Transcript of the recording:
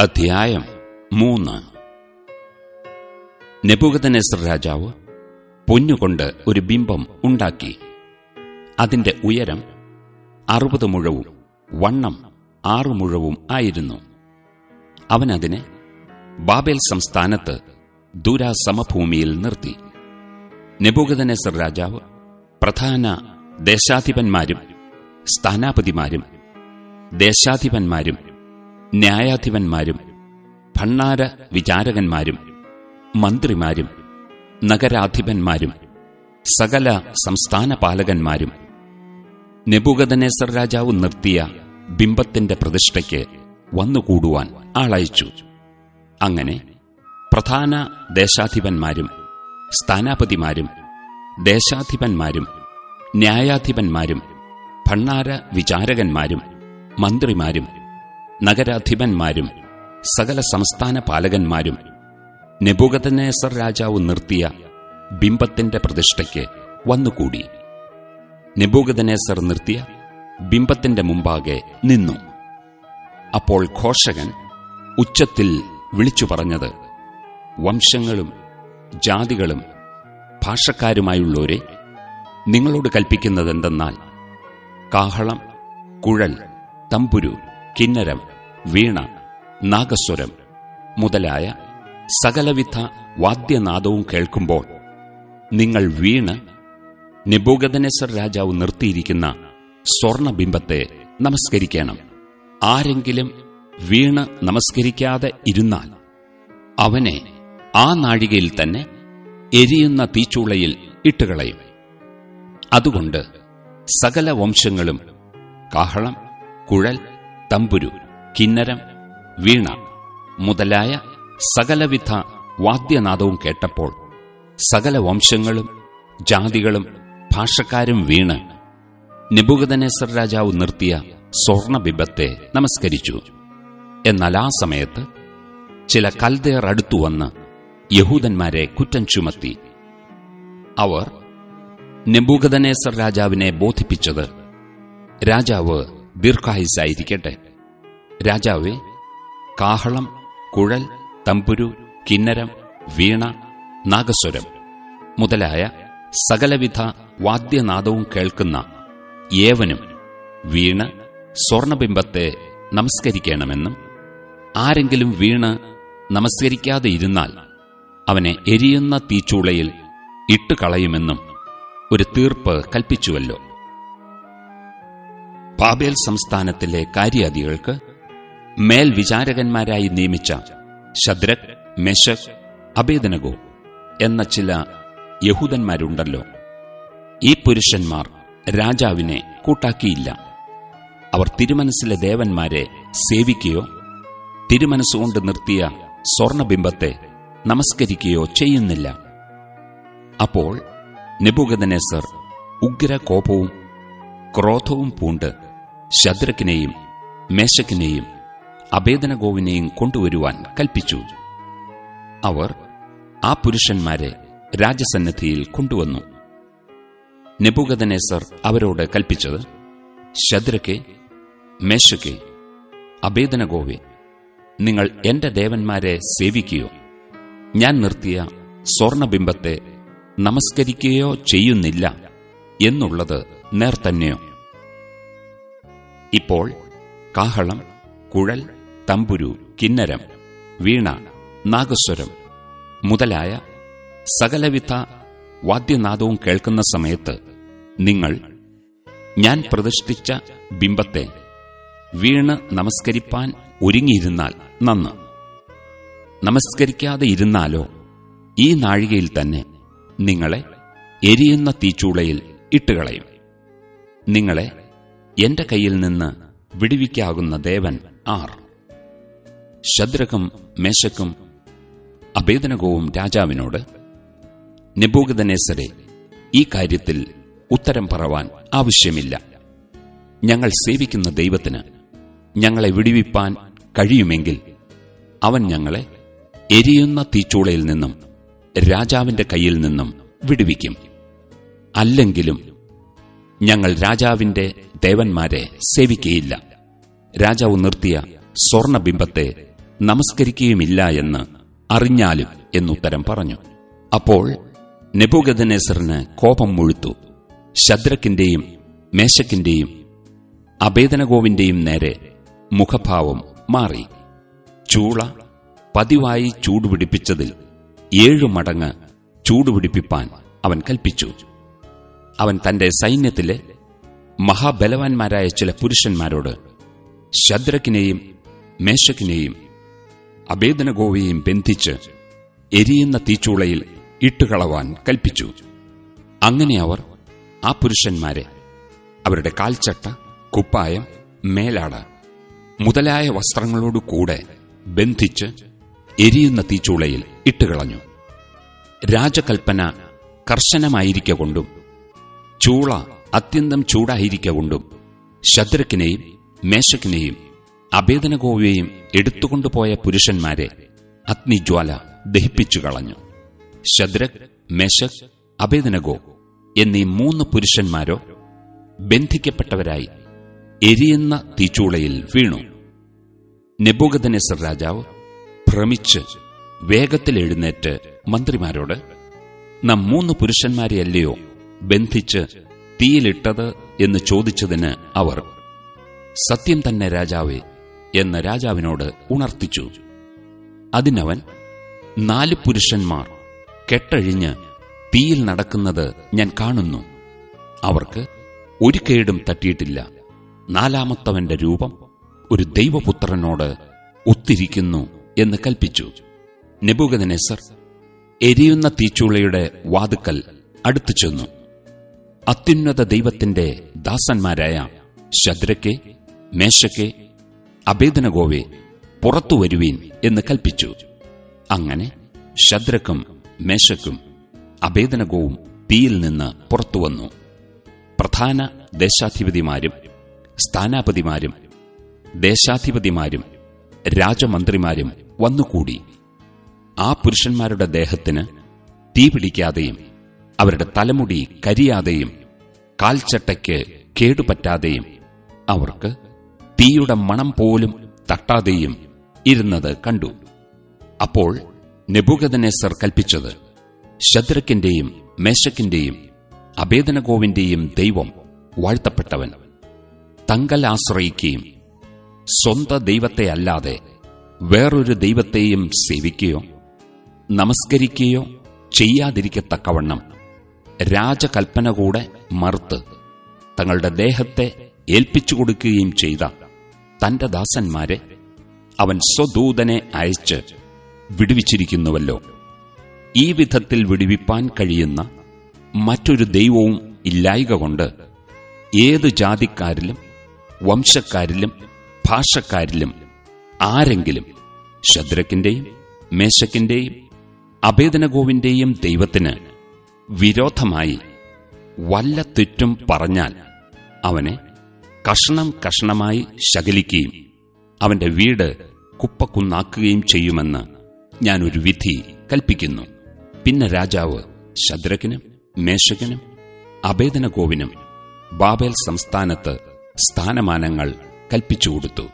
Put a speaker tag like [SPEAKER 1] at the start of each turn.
[SPEAKER 1] അധ്യായം മൂന്ന്. നെബുഗതനെസർ രാജാവ് പൊന്നുകൊണ്ട് ഒരു ബിംബം ഉണ്ടാക്കി. അതിന്റെ ഉയരം അറുപത് മുഴവും വണ്ണം ആറു മുഴവും ആയിരുന്നു. അവനതിനെ ബാബേൽ സംസ്ഥാനത്ത് ദൂരാസമഭൂമിയിൽ നിർത്തി. നെബുഗതനെസർ രാജാവ് പ്രധാന ദേശാധിപന്മാരും സ്ഥാനാപതിമാരും ദേശാധിപന്മാരും ന്യായാധിപന്മാരും ഭണ്ണാര വിചാരകന്മാരും മന്ത്രിമാരും നഗരാധിപന്മാരും സകല സംസ്ഥാന പാലകന്മാരും നെബുഗദനേസർ രാജാവ് നിർത്തിയ ബിംബത്തിന്റെ പ്രതിഷ്ഠയ്ക്ക് വന്നുകൂടുവാൻ ആളയച്ചു. അങ്ങനെ പ്രധാന ദേശാധിപന്മാരും സ്ഥാനാപതിമാരും ദേശാധിപന്മാരും ന്യായാധിപന്മാരും ഭണ്ണാര വിചാരകന്മാരും മന്ത്രിമാരും നഗരാധിപന്മാരും സകല സംസ്ഥാന പാലകന്മാരും നെബുഗതനേസർ രാജാവ് നിർത്തിയ ബിംബത്തിന്റെ പ്രതിഷ്ഠയ്ക്ക് വന്നുകൂടി. നെബുഗതനേസർ നിർത്തിയ ബിംബത്തിന്റെ മുമ്പാകെ നിന്നു. അപ്പോൾ ഘോഷകൻ ഉച്ചത്തിൽ വിളിച്ചു പറഞ്ഞത് വംശങ്ങളും ജാതികളും ഭാഷക്കാരുമായുള്ളവരെ നിങ്ങളോട് കൽപ്പിക്കുന്നതെന്തെന്നാൽ കാഹളം കുഴൽ തമ്പുരു കിന്നരം വീണ നാഗസ്വരം മുതലായ സകലവിധ വാദ്യനാദവും കേൾക്കുമ്പോൾ നിങ്ങൾ വീണ് നിബൂഗതനേശ്വർ രാജാവ് നിർത്തിയിരിക്കുന്ന സ്വർണബിംബത്തെ നമസ്കരിക്കണം. ആരെങ്കിലും വീണ് നമസ്കരിക്കാതെ ഇരുന്നാൽ അവനെ ആ നാഴികയിൽ തന്നെ എരിയുന്ന തീച്ചൂളയിൽ ഇട്ടുകളയും. അതുകൊണ്ട് സകല വംശങ്ങളും കാഹളം കുഴൽ തമ്പുരു കിന്നരം വീണ മുതലായ സകലവിധ വാദ്യനാദവും കേട്ടപ്പോൾ സകല വംശങ്ങളും ജാതികളും ഭാഷക്കാരും വീണ് നിബുഗതനേസർ രാജാവ് നിർത്തിയ സ്വർണബിബത്തെ നമസ്കരിച്ചു. എന്നാൽ ആ സമയത്ത് ചില കൽദേർ അടുത്തുവന്ന് യഹൂദന്മാരെ കുറ്റം ചുമത്തി. അവർ നെബൂഗതനേസർ രാജാവിനെ ബോധിപ്പിച്ചത് രാജാവ് ദീർഘായുസായിരിക്കട്ടെ രാജാവേ കാഹളം കുഴൽ തമ്പുരു കിന്നരം വീണ നാഗസ്വരം മുതലായ സകലവിധ വാദ്യനാദവും കേൾക്കുന്ന ഏവനും വീണ് സ്വർണബിംബത്തെ നമസ്കരിക്കണമെന്നും ആരെങ്കിലും വീണ് നമസ്കരിക്കാതെ ഇരുന്നാൽ അവനെ എരിയുന്ന തീച്ചൂളയിൽ ഇട്ടുകളയുമെന്നും ഒരു തീർപ്പ് കൽപ്പിച്ചുവല്ലോ. ബാബേൽ സംസ്ഥാനത്തിലെ കാര്യാദികൾക്ക് മേൽവിചാരകന്മാരായി നിയമിച്ച ശദ്രക് മെഷക് അബേദനഗോ എന്ന ചില യഹൂദന്മാരുണ്ടല്ലോ. ഈ പുരുഷന്മാർ രാജാവിനെ കൂട്ടാക്കിയില്ല. അവർ തിരുമനസ്സിലെ ദേവന്മാരെ സേവിക്കുകയോ തിരുമനസ്സുകൊണ്ട് നിർത്തിയ സ്വർണബിംബത്തെ നമസ്കരിക്കുകയോ ചെയ്യുന്നില്ല. അപ്പോൾ നെബുഗദനേസർ ഉഗ്രകോപവും ക്രോധവും പൂണ്ട് ശദ്രക്കിനെയും മേശക്കിനെയും അഭേദനഗോവിനെയും കൊണ്ടുവരുവാൻ കൽപ്പിച്ചു. അവർ ആ പുരുഷന്മാരെ രാജസന്നിധിയിൽ കൊണ്ടുവന്നു. നെബുഗദനേസർ അവരോട് കൽപ്പിച്ചത് ശദ്രക്കെ മേശക്കെ അഭേദനഗോവെ നിങ്ങൾ എന്റെ ദേവന്മാരെ സേവിക്കുകയോ ഞാൻ നിർത്തിയ സ്വർണബിംബത്തെ നമസ്കരിക്കുകയോ ചെയ്യുന്നില്ല എന്നുള്ളത് നേർത്തന്നെയോ? ഇപ്പോൾ കാഹളം കുഴൽ തമ്പുരു കിന്നരം വീണ നാഗസ്വരം മുതലായ സകലവിധ വാദ്യനാദവും കേൾക്കുന്ന സമയത്ത് നിങ്ങൾ ഞാൻ പ്രതിഷ്ഠിച്ച ബിംബത്തെ വീണ് നമസ്കരിപ്പാൻ ഒരുങ്ങിയിരുന്നാൽ നന്ന്. നമസ്കരിക്കാതെ ഇരുന്നാലോ? ഈ നാഴികയിൽ തന്നെ നിങ്ങളെ എരിയുന്ന തീച്ചൂളയിൽ ഇട്ടുകളയും. നിങ്ങളെ എന്റെ കയ്യിൽ നിന്ന് വിടുവിക്കാകുന്ന ദേവൻ ആർ. ശദ്രകം മേശക്കും അഭേദനകവും രാജാവിനോട് നെബൂഗതനേസരെ ഈ കാര്യത്തിൽ ഉത്തരം പറവാൻ ആവശ്യമില്ല. ഞങ്ങൾ സേവിക്കുന്ന ദൈവത്തിന് ഞങ്ങളെ വിടുവിപ്പാൻ കഴിയുമെങ്കിൽ അവൻ ഞങ്ങളെ എരിയുന്ന തീച്ചൂളയിൽ നിന്നും രാജാവിന്റെ കയ്യിൽ നിന്നും വിടുവിക്കും. അല്ലെങ്കിലും ഞങ്ങൾ രാജാവിന്റെ ദേവന്മാരെ സേവിക്കയില്ല. രാജാവ് നിർത്തിയ സ്വർണബിംബത്തെ നമസ്കരിക്കുകയുമില്ല എന്ന് അറിഞ്ഞാലും എന്നുത്തരം പറഞ്ഞു. അപ്പോൾ നെബുഗദനേസറിന് കോപം മുഴുത്തു. ശദ്രക്കിന്റെയും മേശക്കിന്റെയും അഭേദനഗോവിന്റെയും നേരെ മുഖഭാവം മാറി. ചൂള പതിവായി ചൂടുപിടിപ്പിച്ചതിൽ ഏഴു മടങ്ങ് ചൂടുപിടിപ്പിപ്പാൻ അവൻ കൽപ്പിച്ചു. അവൻ തന്റെ സൈന്യത്തിലെ മഹാബലവാന്മാരായ ചില പുരുഷന്മാരോട് ശദ്രക്കിനെയും മേശക്കിനെയും അഭേദനഗോവയെയും ബന്ധിച്ച് എരിയുന്ന തീച്ചൂളയിൽ ഇട്ടുകളവാൻ കൽപ്പിച്ചു. അങ്ങനെ അവർ ആ പുരുഷന്മാരെ അവരുടെ കാൽച്ചട്ട കുപ്പായം മേലാട മുതലായ വസ്ത്രങ്ങളോടു കൂടെ ബന്ധിച്ച് എരിയുന്ന തീച്ചൂളയിൽ ഇട്ടുകളഞ്ഞു. രാജകൽപ്പന കർശനമായിരിക്കൊണ്ടും ചൂള അത്യന്തം ചൂടായിരിക്കൊണ്ടും ശദ്രക്കിനെയും മേശക്കിനെയും അഭേദനഗോവയെയും എടുത്തുകൊണ്ടുപോയ പുരുഷന്മാരെ അഗ്നിജ്വാല ദഹിപ്പിച്ചു കളഞ്ഞു ശദ്രക് മേശക് അഭേദനഗോ എന്നീ മൂന്ന് പുരുഷന്മാരോ ബന്ധിക്കപ്പെട്ടവരായി എരിയുന്ന തീച്ചൂളയിൽ വീണു. നെബുഗദനെസർ രാജാവ് ഭ്രമിച്ച് വേഗത്തിൽ എഴുന്നേറ്റ് മന്ത്രിമാരോട് നാം മൂന്ന് പുരുഷന്മാരെയല്ലയോ ബന്ധിച്ച് തീയിലിട്ടത് എന്ന് ചോദിച്ചതിന് അവർ സത്യം തന്നെ രാജാവേ എന്ന് രാജാവിനോട് ഉണർത്തിച്ചു. അതിനവൻ നാല് പുരുഷന്മാർ കെട്ടഴിഞ്ഞ് തീയിൽ നടക്കുന്നത് ഞാൻ കാണുന്നു. അവർക്ക് ഒരു കേടും തട്ടിയിട്ടില്ല. നാലാമത്തവന്റെ രൂപം ഒരു ദൈവപുത്രനോട് ഒത്തിരിക്കുന്നു എന്ന് കൽപ്പിച്ചു. നെബുഗദനെസർ എരിയുന്ന തീച്ചൂളയുടെ വാതുക്കൽ അടുത്തു ചെന്നു അത്യുന്നത ദൈവത്തിന്റെ ദാസന്മാരായ ശദ്രക്കെ മേശക്കെ അഭേദനഗോവെ പുറത്തു വരുവീൻ എന്ന് കൽപ്പിച്ചു. അങ്ങനെ ശദ്രക്കും മേശക്കും അഭേദനഗോവും തീയിൽ നിന്ന് പുറത്തുവന്നു പ്രധാന ദേശാധിപതിമാരും സ്ഥാനാപതിമാരും ദേശാധിപതിമാരും രാജമന്ത്രിമാരും വന്നുകൂടി. ആ പുരുഷന്മാരുടെ ദേഹത്തിന് തീ പിടിക്കാതെയും അവരുടെ തലമുടി കരിയാതെയും കാൽച്ചട്ടയ്ക്ക് കേടുപറ്റാതെയും അവർക്ക് തീയുടെ മണം പോലും തട്ടാതെയും ഇരുന്നത് കണ്ടു. അപ്പോൾ നെബുഗതനെസർ കൽപ്പിച്ചത് ശദ്രക്കിന്റെയും മേശക്കിന്റെയും അഭേദനഗോവിന്റെയും ദൈവം വാഴ്ത്തപ്പെട്ടവൻ. തങ്കൽ ആശ്രയിക്കുകയും സ്വന്ത ദൈവത്തെ അല്ലാതെ വേറൊരു ദൈവത്തെയും സേവിക്കുകയോ നമസ്കരിക്കുകയോ ചെയ്യാതിരിക്കത്തക്കവണ്ണം രാജകൽപ്പന കൂടെ മറുത്ത് തങ്ങളുടെ ദേഹത്തെ ഏൽപ്പിച്ചു കൊടുക്കുകയും ചെയ്ത തന്റെ ദാസന്മാരെ അവൻ സ്വദൂതനെ അയച്ച് വിടുവിച്ചിരിക്കുന്നുവല്ലോ. ഈ വിധത്തിൽ വിടുവിപ്പാൻ കഴിയുന്ന മറ്റൊരു ദൈവവും ഇല്ലായിക കൊണ്ട് ഏത് ജാതിക്കാരിലും വംശക്കാരിലും ഭാഷക്കാരിലും ആരെങ്കിലും ശദ്രക്കിന്റെയും മേശക്കിന്റെയും അഭേദനഗോവിന്റെയും ദൈവത്തിന് വിരോധമായി വല്ല തെറ്റും പറഞ്ഞാൽ അവനെ കഷ്ണം കഷ്ണമായി ശകലിക്കുകയും അവന്റെ വീട് കുപ്പക്കുന്നാക്കുകയും ചെയ്യുമെന്ന് ഞാനൊരു വിധി കൽപ്പിക്കുന്നു. പിന്നെ രാജാവ് ശദ്രക്കിനും മേശകനും അഭേദനകോവിനും ബാബേൽ സംസ്ഥാനത്ത് സ്ഥാനമാനങ്ങൾ കൽപ്പിച്ചുകൊടുത്തു